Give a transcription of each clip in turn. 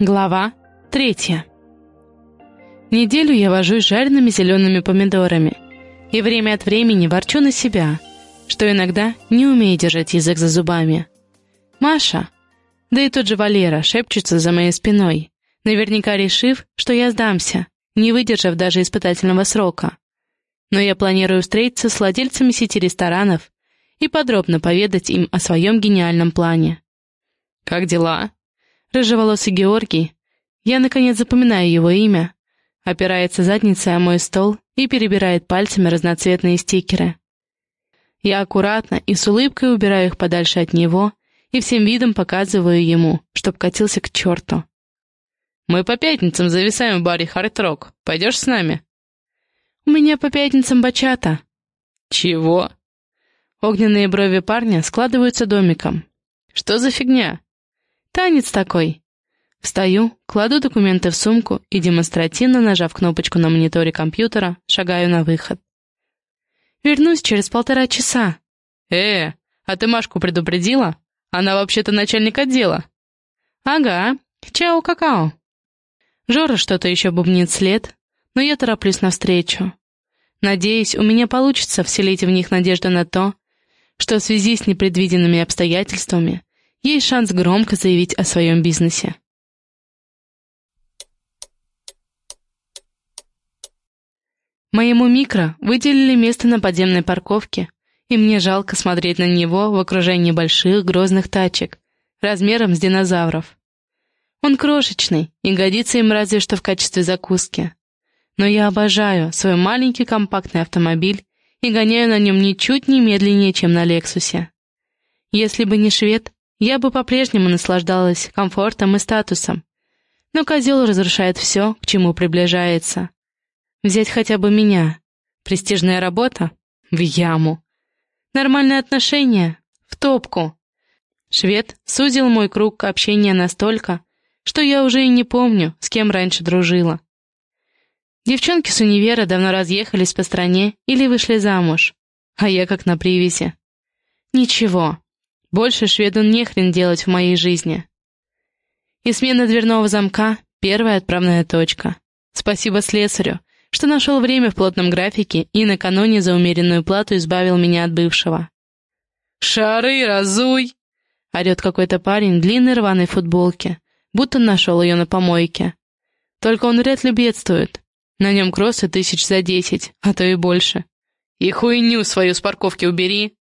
Глава третья. Неделю я вожусь жареными зелеными помидорами и время от времени ворчу на себя, что иногда не умею держать язык за зубами. Маша, да и тот же Валера шепчутся за моей спиной, наверняка решив, что я сдамся, не выдержав даже испытательного срока. Но я планирую встретиться с владельцами сети ресторанов и подробно поведать им о своем гениальном плане. «Как дела?» Рыжеволосый Георгий, я, наконец, запоминаю его имя, опирается задницей о мой стол и перебирает пальцами разноцветные стикеры. Я аккуратно и с улыбкой убираю их подальше от него и всем видом показываю ему, чтоб катился к черту. «Мы по пятницам зависаем в баре «Хард-Рок». Пойдешь с нами?» «У меня по пятницам бачата». «Чего?» Огненные брови парня складываются домиком. «Что за фигня?» Танец такой. Встаю, кладу документы в сумку и, демонстративно нажав кнопочку на мониторе компьютера, шагаю на выход. Вернусь через полтора часа. Э, а ты Машку предупредила? Она вообще-то начальник отдела. Ага, чао-какао. Жора что-то еще бубнит след, но я тороплюсь навстречу. Надеюсь, у меня получится вселить в них надежду на то, что в связи с непредвиденными обстоятельствами есть шанс громко заявить о своем бизнесе. Моему микро выделили место на подземной парковке, и мне жалко смотреть на него в окружении больших грозных тачек, размером с динозавров. Он крошечный и годится им разве что в качестве закуски. Но я обожаю свой маленький компактный автомобиль и гоняю на нем ничуть не медленнее, чем на Лексусе. Если бы не швед, я бы по-прежнему наслаждалась комфортом и статусом. Но козел разрушает все, к чему приближается. Взять хотя бы меня. Престижная работа? В яму. Нормальные отношения? В топку. Швед сузил мой круг общения настолько, что я уже и не помню, с кем раньше дружила. Девчонки с универа давно разъехались по стране или вышли замуж, а я как на привязи. Ничего, больше шведу нехрен делать в моей жизни. И смена дверного замка — первая отправная точка. Спасибо слесарю, что нашел время в плотном графике и накануне за умеренную плату избавил меня от бывшего. «Шары разуй!» — орет какой-то парень в длинной рваной футболке, будто нашел ее на помойке. Только он вряд ли. На нем кроссы тысяч за десять, а то и больше. «И хуйню свою с парковки убери!»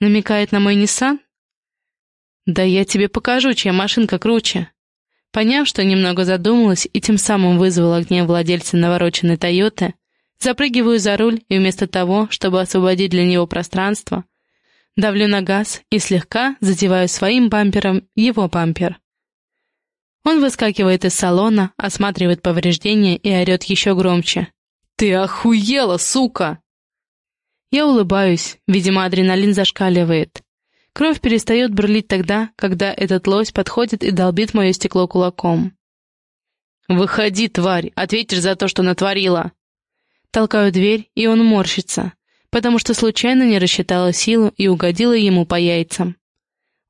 Намекает на мой Ниссан? Да я тебе покажу, чья машинка круче. Поняв, что немного задумалась и тем самым вызвала гнев владельца навороченной Тойоты, запрыгиваю за руль и вместо того, чтобы освободить для него пространство, давлю на газ и слегка задеваю своим бампером его бампер. Он выскакивает из салона, осматривает повреждения и орет еще громче. «Ты охуела, сука!» Я улыбаюсь, видимо, адреналин зашкаливает. Кровь перестает бурлить тогда, когда этот лось подходит и долбит мое стекло кулаком. «Выходи, тварь, ответишь за то, что натворила!» Толкаю дверь, и он морщится, потому что случайно не рассчитала силу и угодила ему по яйцам.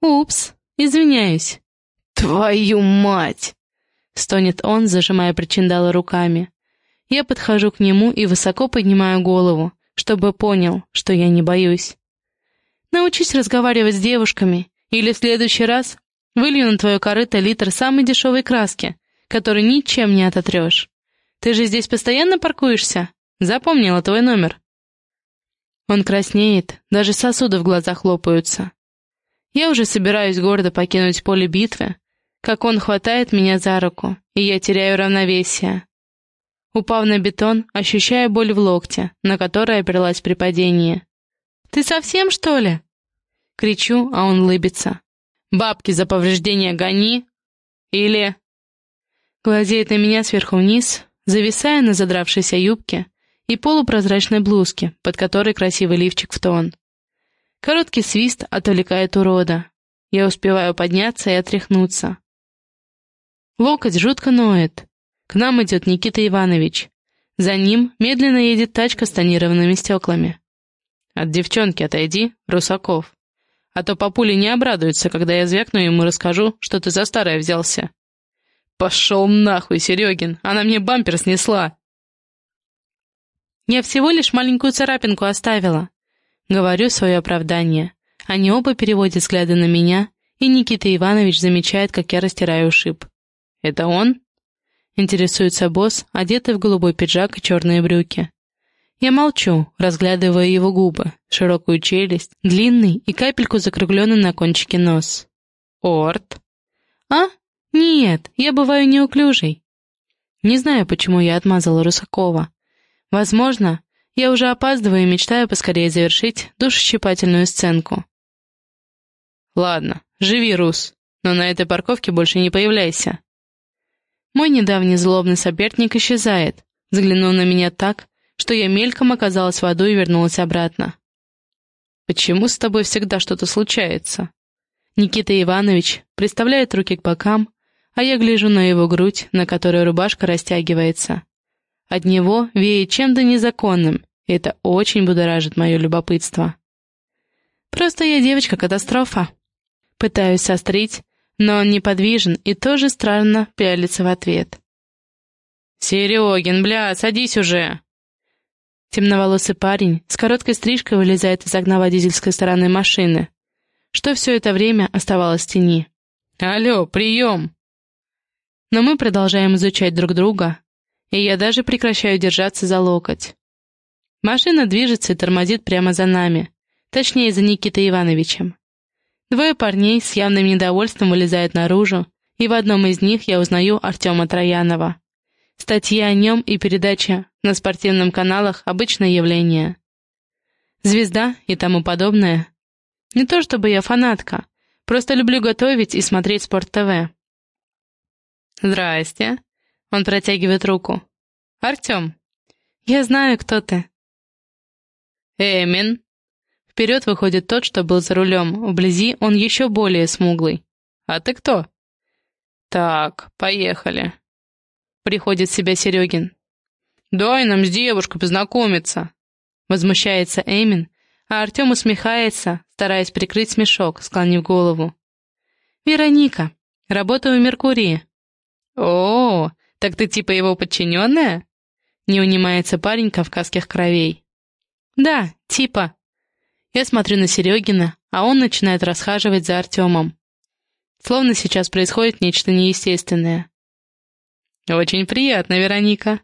«Упс, извиняюсь». «Твою мать!» — стонет он, зажимая причиндалы руками. Я подхожу к нему и высоко поднимаю голову, чтобы понял, что я не боюсь. Научись разговаривать с девушками, или в следующий раз вылью на твое корыто литр самой дешевой краски, который ничем не ототрешь. Ты же здесь постоянно паркуешься? Запомнила твой номер. Он краснеет, даже сосуды в глазах лопаются. Я уже собираюсь гордо покинуть поле битвы, как он хватает меня за руку, и я теряю равновесие. Упав на бетон, ощущая боль в локте, на которой оперлась при падении. «Ты совсем, что ли?» Кричу, а он лыбится. «Бабки за повреждения гони!» «Или...» Глазеет на меня сверху вниз, зависая на задравшейся юбке и полупрозрачной блузке, под которой красивый лифчик в тон. Короткий свист отвлекает урода. Я успеваю подняться и отряхнуться. Локоть жутко ноет. К нам идет Никита Иванович. За ним медленно едет тачка с тонированными стеклами. «От девчонки отойди, Русаков. А то папуля не обрадуется, когда я звякну ему и расскажу, что ты за старое взялся». «Пошел нахуй, Серегин! Она мне бампер снесла!» «Я всего лишь маленькую царапинку оставила», — говорю свое оправдание. Они оба переводят взгляды на меня, и Никита Иванович замечает, как я растираю ушиб. «Это он?» — интересуется босс, одетый в голубой пиджак и черные брюки. Я молчу, разглядывая его губы, широкую челюсть, длинный и капельку закругленный на кончике нос. «Орт?» «А? Нет, я бываю неуклюжей». Не знаю, почему я отмазала Русакова. Возможно, я уже опаздываю и мечтаю поскорее завершить душещипательную сценку. «Ладно, живи, Рус, но на этой парковке больше не появляйся». Мой недавний злобный соперник исчезает, взглянув на меня так, что я мельком оказалась в аду и вернулась обратно. «Почему с тобой всегда что-то случается?» Никита Иванович приставляет руки к бокам, а я гляжу на его грудь, на которой рубашка растягивается. От него веет чем-то незаконным, и это очень будоражит мое любопытство. Просто я девочка-катастрофа. Пытаюсь сострить, но он неподвижен и тоже странно пялится в ответ. «Серегин, бля, садись уже!» Темноволосый парень с короткой стрижкой вылезает из окна водительской стороны машины что все это время оставалось в тени. «Алло, прием!» Но мы продолжаем изучать друг друга, и я даже прекращаю держаться за локоть. Машина движется и тормозит прямо за нами, точнее, за Никитой Ивановичем. Двое парней с явным недовольством вылезают наружу, и в одном из них я узнаю Артема Троянова. Статьи о нем и передача на спортивных каналах — обычное явление. Звезда и тому подобное не то чтобы я фанатка, просто люблю готовить и смотреть Спорт-ТВ. «Здрасте», — он протягивает руку. «Артем, я знаю, кто ты». «Эмин». Вперед выходит тот, что был за рулем, вблизи он еще более смуглый. «А ты кто?» «Так, поехали». Приходит в себя Серегин. «Дай нам с девушкой познакомиться», — возмущается Эмин, а Артем усмехается, стараясь прикрыть смешок, склонив голову. «Вероника, работаю в Меркурии». «О, так ты типа его подчиненная?» Не унимается парень кавказских кровей. «Да, типа». Я смотрю на Серегина, а он начинает расхаживать за Артемом. Словно сейчас происходит нечто неестественное. «Очень приятно, Вероника».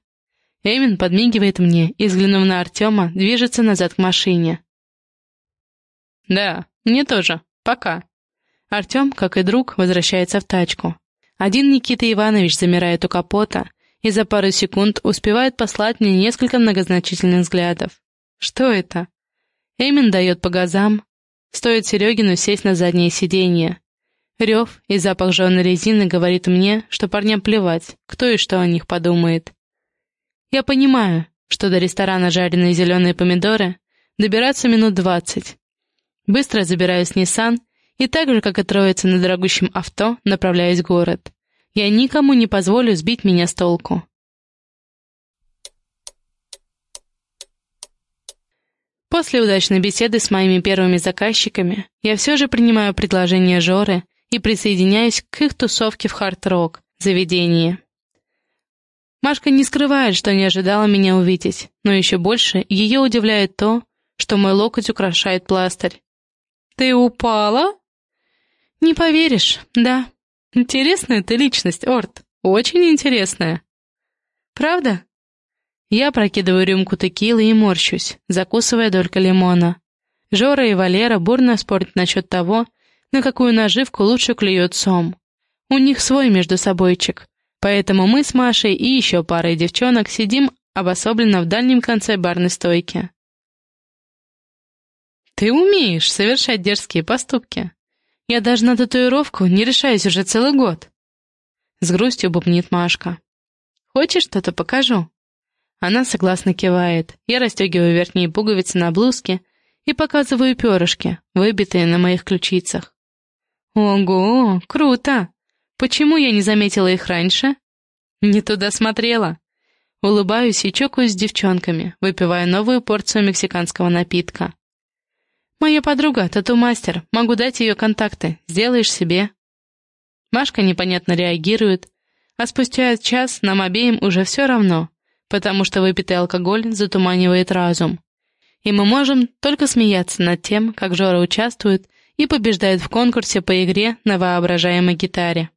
Эмин подмигивает мне и, взглянув на Артема, движется назад к машине. «Да, мне тоже. Пока». Артем, как и друг, возвращается в тачку. Один Никита Иванович замирает у капота и за пару секунд успевает послать мне несколько многозначительных взглядов. Что это? Эмин дает по газам. Стоит Серегину сесть на заднее сиденье. Рев и запах жженой резины говорит мне, что парням плевать, кто и что о них подумает. Я понимаю, что до ресторана жареные зеленые помидоры добираться минут двадцать, Быстро забираюсь в Ниссан и так же, как и троица на дорогущем авто, направляюсь в город. Я никому не позволю сбить меня с толку. После удачной беседы с моими первыми заказчиками я все же принимаю предложение Жоры и присоединяюсь к их тусовке в хард-рок заведении. Машка не скрывает, что не ожидала меня увидеть, но еще больше ее удивляет то, что мой локоть украшает пластырь. «Ты упала?» «Не поверишь, да. Интересная ты личность, Орт. Очень интересная». «Правда?» Я прокидываю рюмку текилы и морщусь, закусывая долька лимона. Жора и Валера бурно спорят насчет того, на какую наживку лучше клюет сом. У них свой между собойчик, поэтому мы с Машей и еще парой девчонок сидим обособленно в дальнем конце барной стойки. Ты умеешь совершать дерзкие поступки. Я даже на татуировку не решаюсь уже целый год. С грустью бубнит Машка. Хочешь, что-то покажу? Она согласно кивает. Я расстегиваю верхние пуговицы на блузке и показываю перышки, выбитые на моих ключицах. Ого, круто! Почему я не заметила их раньше? Не туда смотрела. Улыбаюсь и чокаюсь с девчонками, выпивая новую порцию мексиканского напитка. «Моя подруга, тату-мастер, могу дать ее контакты, сделаешь себе». Машка непонятно реагирует, А спустя час нам обеим уже все равно, потому что выпитый алкоголь затуманивает разум. И мы можем только смеяться над тем, как Жора участвует и побеждает в конкурсе по игре на воображаемой гитаре.